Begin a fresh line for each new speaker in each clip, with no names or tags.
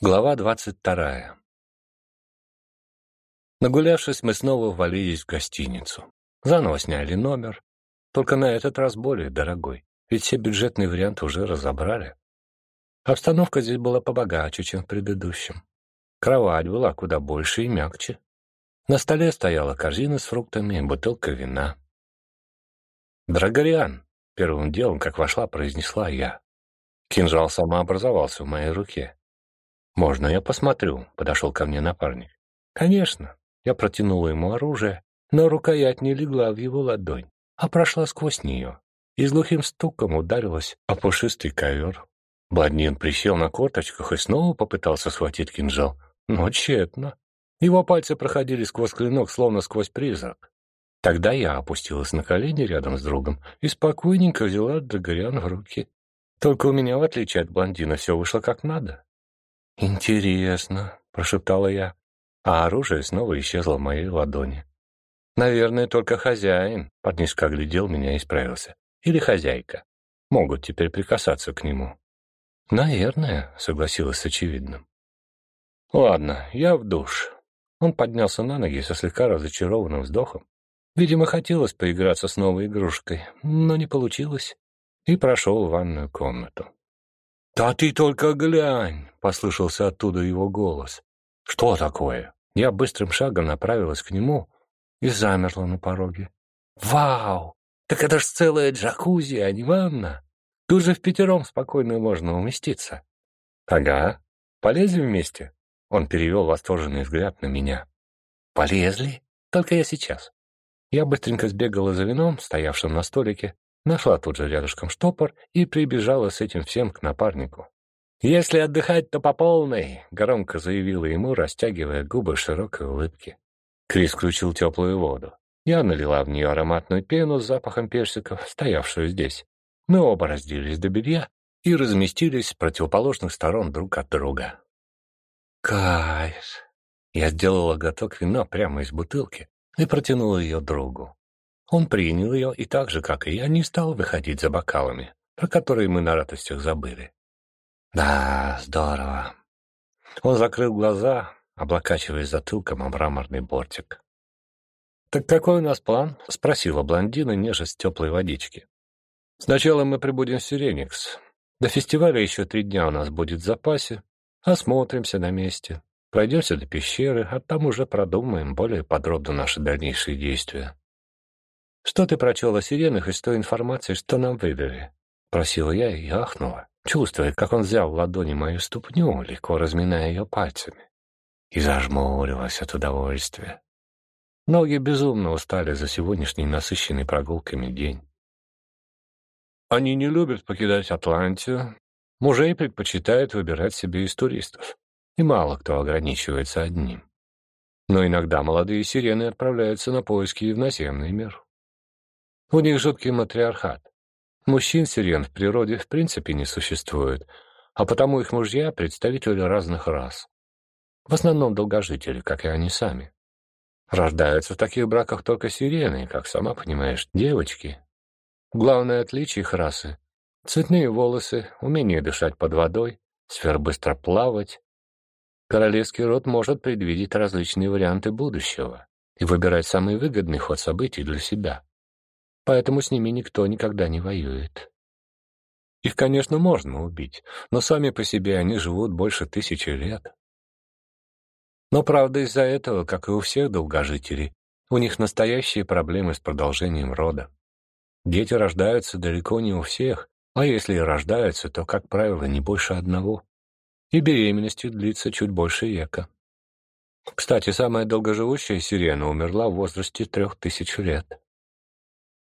Глава двадцать вторая. Нагулявшись, мы снова ввалились в гостиницу. Заново сняли номер, только на этот раз более дорогой, ведь все бюджетные варианты уже разобрали. Обстановка здесь была побогаче, чем в предыдущем. Кровать была куда больше и мягче. На столе стояла корзина с фруктами и бутылка вина. «Драгориан!» — первым делом, как вошла, произнесла я. Кинжал самообразовался в моей руке. «Можно я посмотрю?» — подошел ко мне напарник. «Конечно». Я протянула ему оружие, но рукоять не легла в его ладонь, а прошла сквозь нее и с глухим стуком ударилась о пушистый ковер. Бладнин присел на корточках и снова попытался схватить кинжал, но тщетно. Его пальцы проходили сквозь клинок, словно сквозь призрак. Тогда я опустилась на колени рядом с другом и спокойненько взяла Драгорян в руки. Только у меня, в отличие от блондина, все вышло как надо. «Интересно», — прошептала я, а оружие снова исчезло в моей ладони. «Наверное, только хозяин», — парнишка оглядел меня и справился. «Или хозяйка. Могут теперь прикасаться к нему». «Наверное», — согласилась с очевидным. «Ладно, я в душ». Он поднялся на ноги со слегка разочарованным вздохом. Видимо, хотелось поиграться с новой игрушкой, но не получилось, и прошел в ванную комнату. «Да ты только глянь!» — послышался оттуда его голос. «Что такое?» Я быстрым шагом направилась к нему и замерла на пороге. «Вау! Так это ж целая джакузи, а не ванна! Тут же в пятером спокойно можно уместиться». «Ага. Полезем вместе?» Он перевел восторженный взгляд на меня. «Полезли? Только я сейчас». Я быстренько сбегала за вином, стоявшим на столике, Нашла тут же рядышком штопор и прибежала с этим всем к напарнику. «Если отдыхать, то по полной», — громко заявила ему, растягивая губы широкой улыбки. Крис включил теплую воду. Я налила в нее ароматную пену с запахом персиков, стоявшую здесь. Мы оба разделись до белья и разместились с противоположных сторон друг от друга. Кайф! Я сделала глоток вина прямо из бутылки и протянула ее другу. Он принял ее и так же, как и я, не стал выходить за бокалами, про которые мы на радостях забыли. Да, здорово. Он закрыл глаза, облокачиваясь затылком о мраморный бортик. «Так какой у нас план?» — спросила блондина, нежесть теплой водички. «Сначала мы прибудем в Сиреникс. До фестиваля еще три дня у нас будет в запасе. Осмотримся на месте, пройдемся до пещеры, а там уже продумаем более подробно наши дальнейшие действия». «Что ты прочел о сиренах из той информации, что нам выдали?» — просила я и ахнула, чувствуя, как он взял в ладони мою ступню, легко разминая ее пальцами, и зажмурилась от удовольствия. Ноги безумно устали за сегодняшний насыщенный прогулками день. Они не любят покидать Атлантию, мужей предпочитают выбирать себе из туристов, и мало кто ограничивается одним. Но иногда молодые сирены отправляются на поиски и в наземный мир. У них жуткий матриархат. Мужчин-сирен в природе в принципе не существует, а потому их мужья — представители разных рас. В основном долгожители, как и они сами. Рождаются в таких браках только сирены, как сама понимаешь, девочки. Главное отличие их расы — цветные волосы, умение дышать под водой, сфер быстро плавать. Королевский род может предвидеть различные варианты будущего и выбирать самый выгодный ход событий для себя поэтому с ними никто никогда не воюет. Их, конечно, можно убить, но сами по себе они живут больше тысячи лет. Но, правда, из-за этого, как и у всех долгожителей, у них настоящие проблемы с продолжением рода. Дети рождаются далеко не у всех, а если и рождаются, то, как правило, не больше одного. И беременность длится чуть больше века. Кстати, самая долгоживущая сирена умерла в возрасте трех тысяч лет.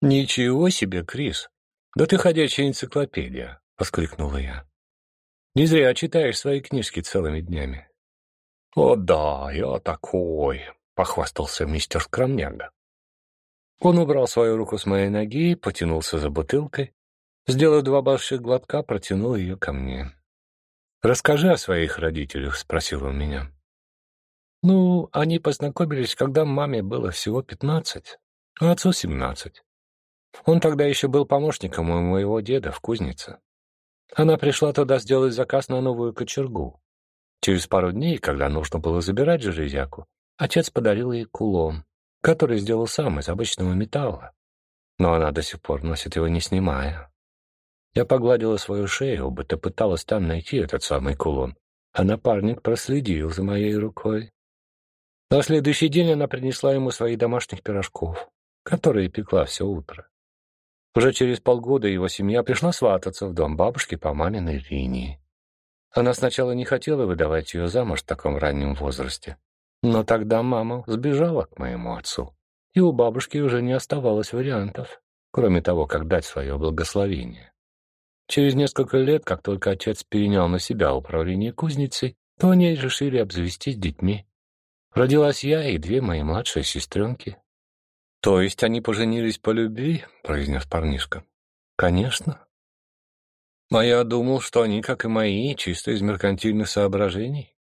«Ничего себе, Крис! Да ты ходячая энциклопедия!» — воскликнула я. «Не зря читаешь свои книжки целыми днями». «О да, я такой!» — похвастался мистер Скромняга. Он убрал свою руку с моей ноги, потянулся за бутылкой, сделал два больших глотка, протянул ее ко мне. «Расскажи о своих родителях», — спросил он меня. «Ну, они познакомились, когда маме было всего пятнадцать, а отцу семнадцать. Он тогда еще был помощником у моего деда в кузнице. Она пришла туда сделать заказ на новую кочергу. Через пару дней, когда нужно было забирать железяку, отец подарил ей кулон, который сделал сам из обычного металла. Но она до сих пор носит его, не снимая. Я погладила свою шею, будто пыталась там найти этот самый кулон, а напарник проследил за моей рукой. На следующий день она принесла ему свои домашних пирожков, которые пекла все утро. Уже через полгода его семья пришла свататься в дом бабушки по маминой линии. Она сначала не хотела выдавать ее замуж в таком раннем возрасте, но тогда мама сбежала к моему отцу, и у бабушки уже не оставалось вариантов, кроме того, как дать свое благословение. Через несколько лет, как только отец перенял на себя управление кузницей, то они решили обзавестись детьми. Родилась я и две мои младшие сестренки. «То есть они поженились по любви?» — произнес парнишка. «Конечно». А я думал, что они, как и мои, чисто из меркантильных соображений.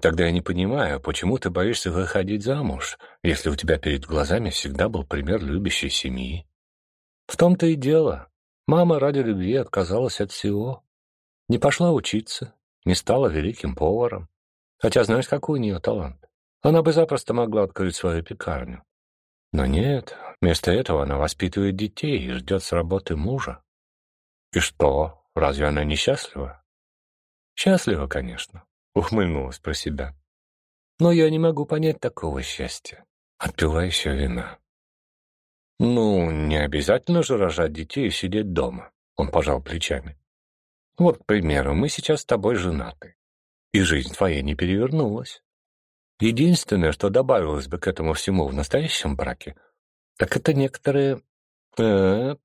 Тогда я не понимаю, почему ты боишься выходить замуж, если у тебя перед глазами всегда был пример любящей семьи. В том-то и дело. Мама ради любви отказалась от всего. Не пошла учиться, не стала великим поваром. Хотя знаешь, какой у нее талант? Она бы запросто могла открыть свою пекарню. Но нет, вместо этого она воспитывает детей и ждет с работы мужа. И что, разве она несчастлива? Счастлива, конечно, ухмыльнулась про себя. Но я не могу понять такого счастья. Отпила еще вина. «Ну, не обязательно же рожать детей и сидеть дома», — он пожал плечами. «Вот, к примеру, мы сейчас с тобой женаты, и жизнь твоя не перевернулась. Единственное, что добавилось бы к этому всему в настоящем браке, так это некоторые э,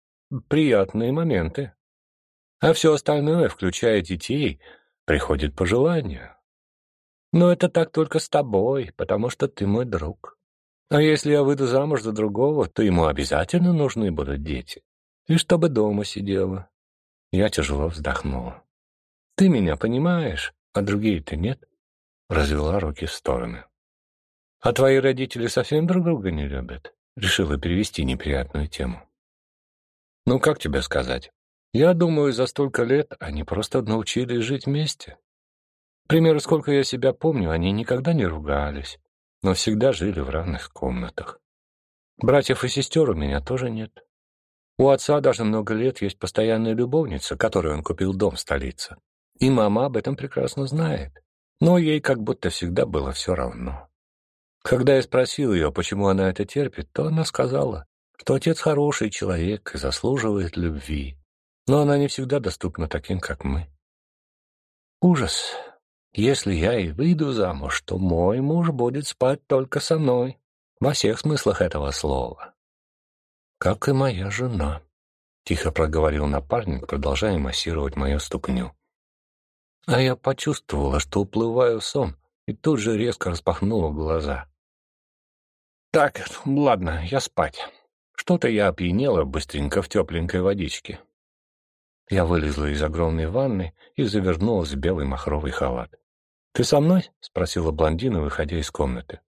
приятные моменты. А все остальное, включая детей, приходит по желанию. Но это так только с тобой, потому что ты мой друг. А если я выйду замуж за другого, то ему обязательно нужны будут дети. И чтобы дома сидела. Я тяжело вздохнула. Ты меня понимаешь, а другие-то нет. Развела руки в стороны. А твои родители совсем друг друга не любят? Решила перевести неприятную тему. Ну, как тебе сказать? Я думаю, за столько лет они просто научились жить вместе. К примеру, сколько я себя помню, они никогда не ругались но всегда жили в равных комнатах. Братьев и сестер у меня тоже нет. У отца даже много лет есть постоянная любовница, которой он купил дом в столице. И мама об этом прекрасно знает. Но ей как будто всегда было все равно. Когда я спросил ее, почему она это терпит, то она сказала, что отец хороший человек и заслуживает любви, но она не всегда доступна таким, как мы. Ужас. Если я и выйду замуж, то мой муж будет спать только со мной, во всех смыслах этого слова. Как и моя жена, — тихо проговорил напарник, продолжая массировать мою ступню. А я почувствовала, что уплываю в сон, и тут же резко распахнула глаза. Так, ладно, я спать. Что-то я опьянела быстренько в тепленькой водичке. Я вылезла из огромной ванны и завернулась в белый махровый халат. «Ты со мной?» — спросила блондина, выходя из комнаты.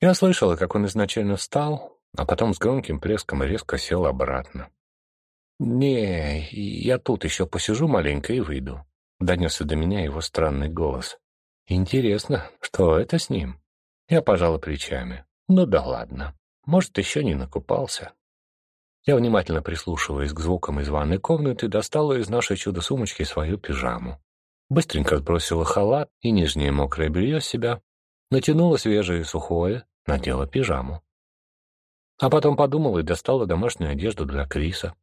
Я слышала, как он изначально встал, а потом с громким плеском резко сел обратно. «Не, я тут еще посижу маленько и выйду», — донесся до меня его странный голос. «Интересно, что это с ним?» Я пожала плечами. «Ну да ладно. Может, еще не накупался». Я внимательно прислушиваясь к звукам из ванной комнаты, достала из нашей чудо-сумочки свою пижаму. Быстренько сбросила халат и нижнее мокрое белье с себя, натянула свежее и сухое, надела пижаму. А потом подумала и достала домашнюю одежду для Криса.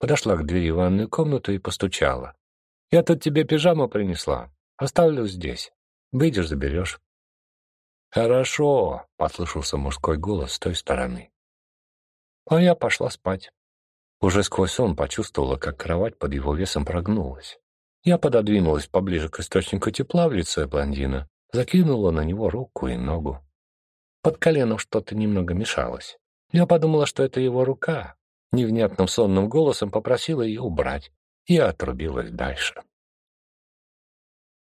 Подошла к двери ванной комнаты и постучала. «Я тут тебе пижаму принесла. Оставлю здесь. Выйдешь, заберешь». «Хорошо», — послышался мужской голос с той стороны. А я пошла спать. Уже сквозь сон почувствовала, как кровать под его весом прогнулась. Я пододвинулась поближе к источнику тепла в лице блондина, закинула на него руку и ногу. Под коленом что-то немного мешалось. Я подумала, что это его рука. Невнятным сонным голосом попросила ее убрать и отрубилась дальше.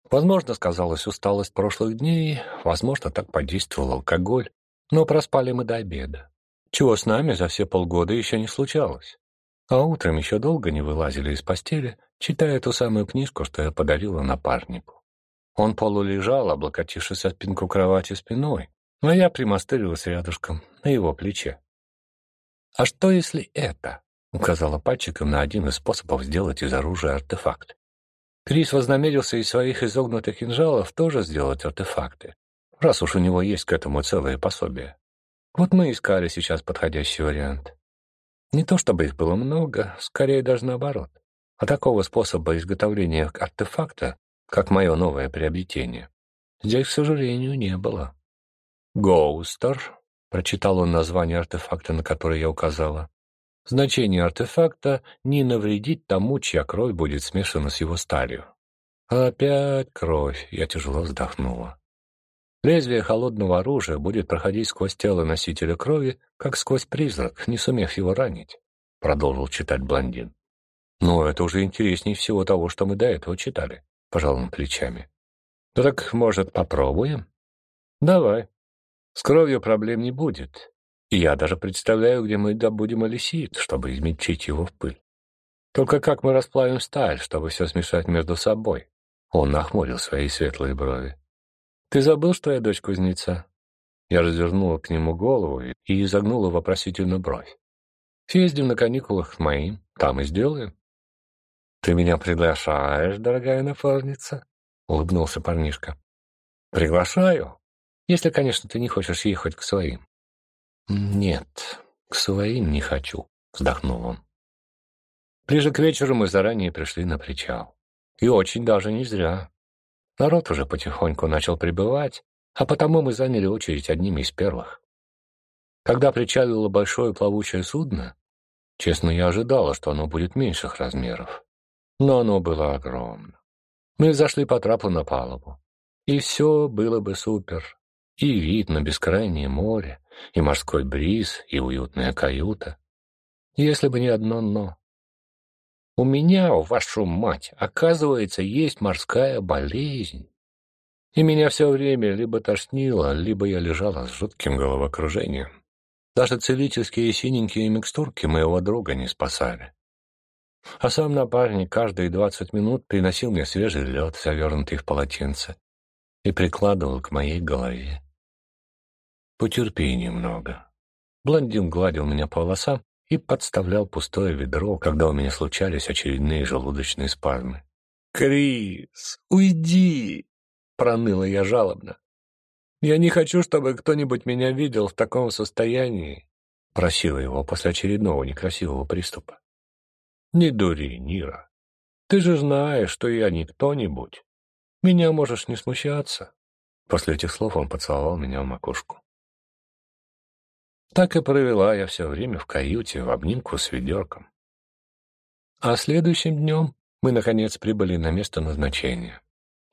Возможно, сказалась усталость прошлых дней, возможно, так подействовал алкоголь, но проспали мы до обеда, чего с нами за все полгода еще не случалось. А утром еще долго не вылазили из постели, читая ту самую книжку, что я подарила напарнику. Он полулежал, облокотившись от спинку кровати спиной, а я примостырилась рядышком, на его плече. «А что, если это?» — указала пальчиком на один из способов сделать из оружия артефакт. Крис вознамерился из своих изогнутых кинжалов тоже сделать артефакты, раз уж у него есть к этому целое пособие. Вот мы искали сейчас подходящий вариант. Не то чтобы их было много, скорее даже наоборот. А такого способа изготовления артефакта, как мое новое приобретение, здесь, к сожалению, не было. «Гоустер», — прочитал он название артефакта, на который я указала. Значение артефакта — не навредить тому, чья кровь будет смешана с его сталью. Опять кровь, я тяжело вздохнула. Лезвие холодного оружия будет проходить сквозь тело носителя крови, как сквозь призрак, не сумев его ранить, — продолжил читать блондин. «Но это уже интереснее всего того, что мы до этого читали», — пожал он плечами. «Ну так, может, попробуем?» «Давай. С кровью проблем не будет. Я даже представляю, где мы добудем алисит, чтобы измельчить его в пыль. Только как мы расплавим сталь, чтобы все смешать между собой? Он нахмурил свои светлые брови. Ты забыл, что я дочь кузнеца? Я развернула к нему голову и изогнула вопросительно бровь. Съездим на каникулах с моим, там и сделаем. Ты меня приглашаешь, дорогая напарница? Улыбнулся парнишка. Приглашаю, если, конечно, ты не хочешь ехать к своим. «Нет, к своим не хочу», — вздохнул он. Ближе к вечеру мы заранее пришли на причал. И очень даже не зря. Народ уже потихоньку начал прибывать, а потому мы заняли очередь одними из первых. Когда причалило большое плавучее судно, честно, я ожидала, что оно будет меньших размеров. Но оно было огромно. Мы зашли по трапу на палубу. И все было бы супер. И вид на бескрайнее море, и морской бриз, и уютная каюта. Если бы не одно «но». У меня, вашу мать, оказывается, есть морская болезнь. И меня все время либо тошнило, либо я лежала с жутким головокружением. Даже целительские синенькие микстурки моего друга не спасали. А сам напарник каждые двадцать минут приносил мне свежий лед, завернутый в полотенце, и прикладывал к моей голове. Потерпи немного. Блондин гладил меня по волосам и подставлял пустое ведро, когда у меня случались очередные желудочные спазмы. «Крис, уйди!» — проныла я жалобно. «Я не хочу, чтобы кто-нибудь меня видел в таком состоянии», — просила его после очередного некрасивого приступа. «Не дури, Нира. Ты же знаешь, что я не кто-нибудь. Меня можешь не смущаться». После этих слов он поцеловал меня в макушку. Так и провела я все время в каюте в обнимку с ведерком. А следующим днем мы, наконец, прибыли на место назначения.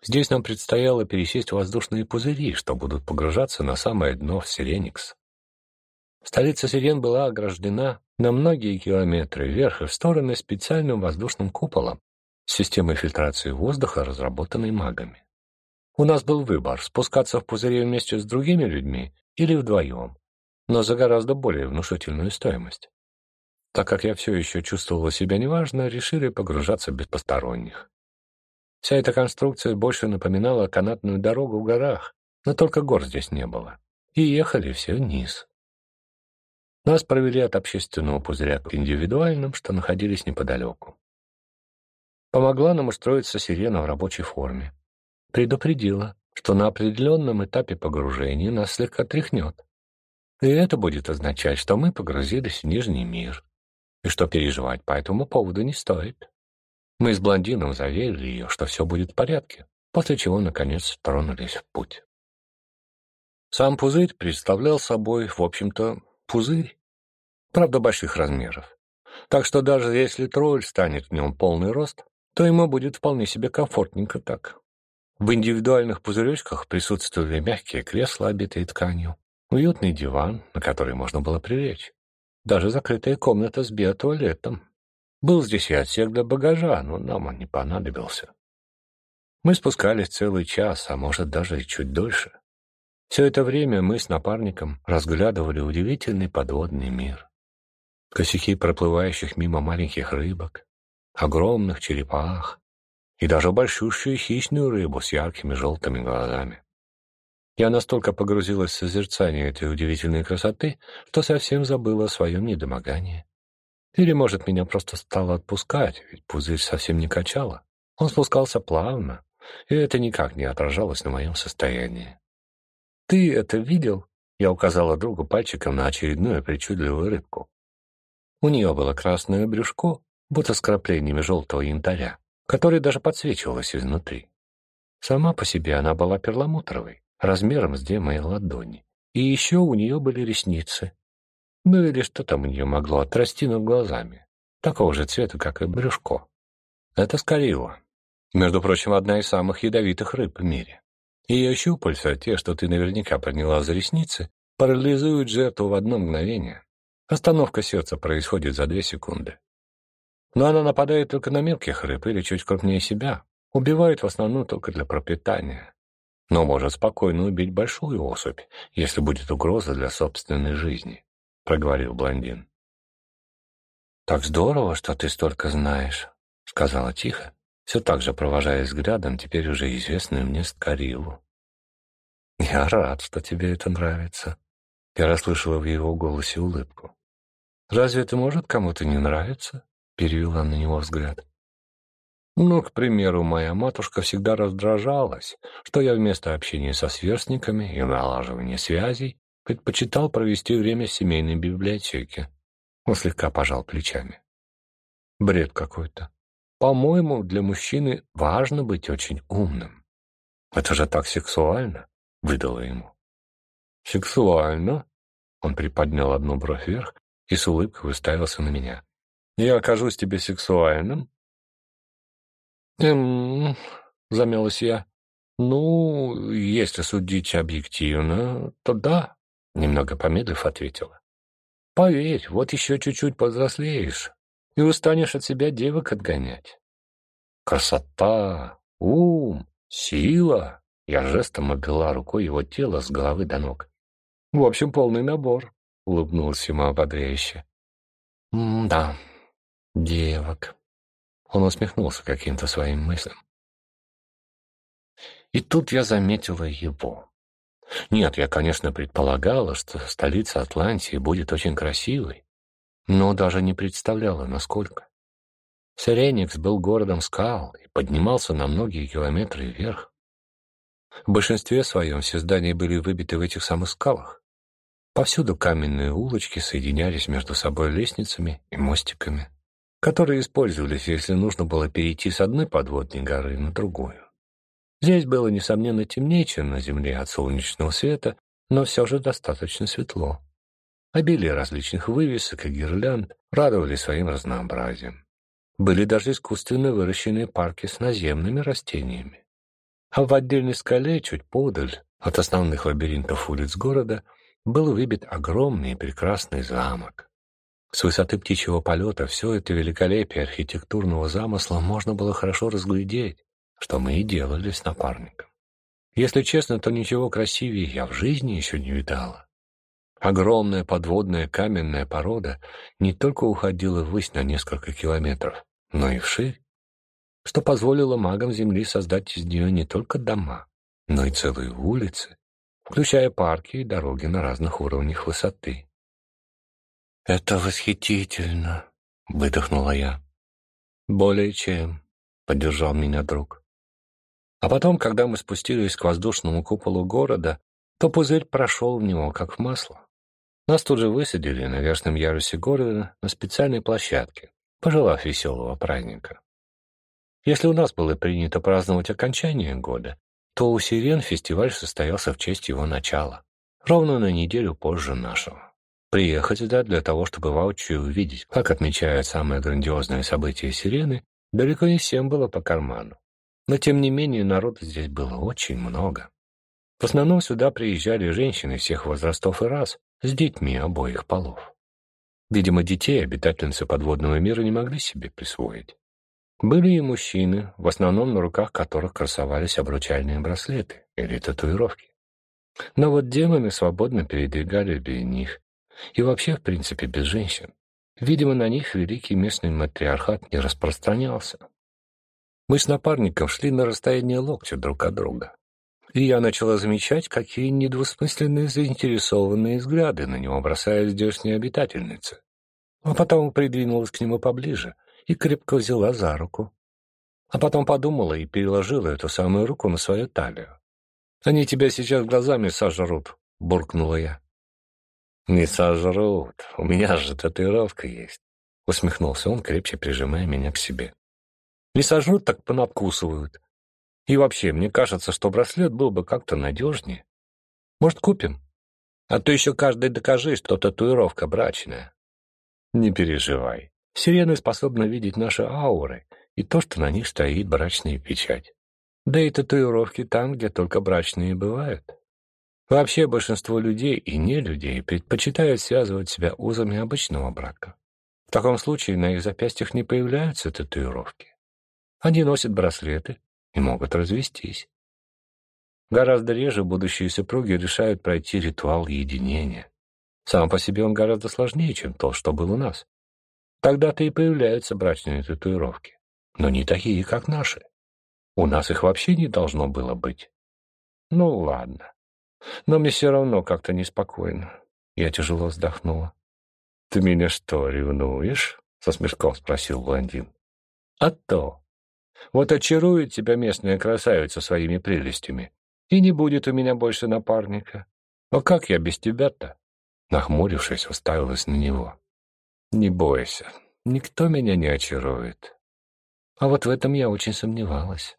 Здесь нам предстояло пересесть в воздушные пузыри, что будут погружаться на самое дно в Сиреникс. Столица Сирен была ограждена на многие километры вверх и в стороны специальным воздушным куполом с системой фильтрации воздуха, разработанной магами. У нас был выбор – спускаться в пузыри вместе с другими людьми или вдвоем но за гораздо более внушительную стоимость. Так как я все еще чувствовала себя неважно, решили погружаться без посторонних. Вся эта конструкция больше напоминала канатную дорогу в горах, но только гор здесь не было. И ехали все вниз. Нас провели от общественного пузыря к индивидуальным, что находились неподалеку. Помогла нам устроиться сирена в рабочей форме. Предупредила, что на определенном этапе погружения нас слегка тряхнет. И это будет означать, что мы погрузились в Нижний мир, и что переживать по этому поводу не стоит. Мы с блондином заверили ее, что все будет в порядке, после чего, наконец, тронулись в путь. Сам пузырь представлял собой, в общем-то, пузырь, правда, больших размеров. Так что даже если тролль станет в нем полный рост, то ему будет вполне себе комфортненько так. В индивидуальных пузыречках присутствовали мягкие кресла, обитые тканью, Уютный диван, на который можно было прилечь. Даже закрытая комната с биотуалетом. Был здесь и отсек для багажа, но нам он не понадобился. Мы спускались целый час, а может даже и чуть дольше. Все это время мы с напарником разглядывали удивительный подводный мир. Косяки проплывающих мимо маленьких рыбок, огромных черепах и даже большущую хищную рыбу с яркими желтыми глазами. Я настолько погрузилась в созерцание этой удивительной красоты, что совсем забыла о своем недомогании. Или, может, меня просто стало отпускать, ведь пузырь совсем не качало. Он спускался плавно, и это никак не отражалось на моем состоянии. «Ты это видел?» — я указала другу пальчиком на очередную причудливую рыбку. У нее было красное брюшко, будто с краплениями желтого янтаря, который даже подсвечивалось изнутри. Сама по себе она была перламутровой, размером с две мои ладони. И еще у нее были ресницы. Ну или что там у нее могло отрасти над глазами. Такого же цвета, как и брюшко. Это скорила. Между прочим, одна из самых ядовитых рыб в мире. Ее щупальца, те, что ты наверняка приняла за ресницы, парализуют жертву в одно мгновение. Остановка сердца происходит за две секунды. Но она нападает только на мелких рыб или чуть крупнее себя. Убивает в основном только для пропитания но может спокойно убить большую особь, если будет угроза для собственной жизни», — проговорил блондин. «Так здорово, что ты столько знаешь», — сказала тихо, все так же провожая взглядом теперь уже известную мне Скорилу. «Я рад, что тебе это нравится», — я расслышала в его голосе улыбку. «Разве это может кому-то не нравиться?» — перевела на него взгляд. Ну, к примеру, моя матушка всегда раздражалась, что я вместо общения со сверстниками и налаживания связей предпочитал провести время в семейной библиотеке. Он слегка пожал плечами. Бред какой-то. По-моему, для мужчины важно быть очень умным. Это же так сексуально, выдала ему. Сексуально? Он приподнял одну бровь вверх и с улыбкой уставился на меня. Я окажусь тебе сексуальным, «Эм...» — замялась я. «Ну, если судить объективно, то да», — немного помедлив ответила. «Поверь, вот еще чуть-чуть повзрослеешь, и устанешь от себя девок отгонять. Красота, ум, сила!» Я жестом обвела рукой его тело с головы до ног. «В общем, полный набор», — улыбнулся ему ободряюще. «Да, девок», он усмехнулся каким-то своим мыслям. И тут я заметила его. Нет, я, конечно, предполагала, что столица Атлантии будет очень красивой, но даже не представляла, насколько. Сиреникс был городом скал и поднимался на многие километры вверх. В большинстве своем все здания были выбиты в этих самых скалах. Повсюду каменные улочки соединялись между собой лестницами и мостиками которые использовались, если нужно было перейти с одной подводной горы на другую. Здесь было, несомненно, темнее, чем на Земле от солнечного света, но все же достаточно светло. Обилие различных вывесок и гирлянд радовали своим разнообразием. Были даже искусственно выращенные парки с наземными растениями. А в отдельной скале, чуть подаль от основных лабиринтов улиц города, был выбит огромный и прекрасный замок. С высоты птичьего полета все это великолепие архитектурного замысла можно было хорошо разглядеть, что мы и делали с напарником. Если честно, то ничего красивее я в жизни еще не видала. Огромная подводная каменная порода не только уходила ввысь на несколько километров, но и вширь, что позволило магам Земли создать из нее не только дома, но и целые улицы, включая парки и дороги на разных уровнях высоты. «Это восхитительно!» — выдохнула я. «Более чем», — поддержал меня друг. А потом, когда мы спустились к воздушному куполу города, то пузырь прошел в него, как в масло. Нас тут же высадили на верхнем ярусе города на специальной площадке, пожелав веселого праздника. Если у нас было принято праздновать окончание года, то у Сирен фестиваль состоялся в честь его начала, ровно на неделю позже нашего. Приехать сюда для того, чтобы воочию увидеть, как отмечают самое грандиозное событие сирены, далеко не всем было по карману. Но, тем не менее, народа здесь было очень много. В основном сюда приезжали женщины всех возрастов и рас, с детьми обоих полов. Видимо, детей обитательницы подводного мира не могли себе присвоить. Были и мужчины, в основном на руках которых красовались обручальные браслеты или татуировки. Но вот демоны свободно передвигали без них, и вообще, в принципе, без женщин. Видимо, на них великий местный матриархат не распространялся. Мы с напарником шли на расстояние локтя друг от друга. И я начала замечать, какие недвусмысленные заинтересованные взгляды на него бросает здешняя обитательница. А потом придвинулась к нему поближе и крепко взяла за руку. А потом подумала и переложила эту самую руку на свою талию. «Они тебя сейчас глазами сожрут», — буркнула я. «Не сожрут, у меня же татуировка есть», — усмехнулся он, крепче прижимая меня к себе. Не сожрут, так понадкусывают. И вообще, мне кажется, что браслет был бы как-то надежнее. Может, купим? А то еще каждый докажи, что татуировка брачная. Не переживай. Сирены способны видеть наши ауры и то, что на них стоит брачная печать. Да и татуировки там, где только брачные бывают. Вообще большинство людей и не людей предпочитают связывать себя узами обычного брака. В таком случае на их запястьях не появляются татуировки. Они носят браслеты и могут развестись. Гораздо реже будущие супруги решают пройти ритуал единения. Сам по себе он гораздо сложнее, чем то, что был у нас. Тогда-то и появляются брачные татуировки. Но не такие, как наши. У нас их вообще не должно было быть. Ну, ладно. Но мне все равно как-то неспокойно. Я тяжело вздохнула. — Ты меня что, ревнуешь? — со смешком спросил блондин. — А то. Вот очарует тебя местная красавица своими прелестями, и не будет у меня больше напарника. А как я без тебя-то?» Нахмурившись, уставилась на него. «Не бойся, никто меня не очарует». А вот в этом я очень сомневалась.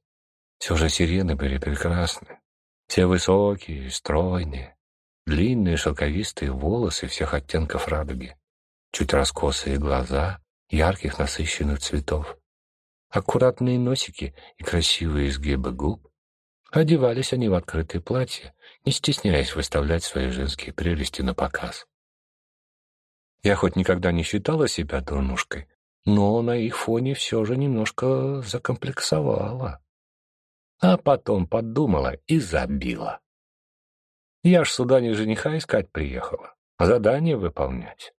Все же сирены были прекрасны. Все высокие, стройные, длинные шелковистые волосы всех оттенков радуги, чуть раскосые глаза, ярких насыщенных цветов аккуратные носики и красивые изгибы губ. Одевались они в открытые платья, не стесняясь выставлять свои женские прелести на показ. Я хоть никогда не считала себя дурнушкой, но на их фоне все же немножко закомплексовала. А потом подумала и забила. Я ж сюда не жениха искать приехала, задание выполнять.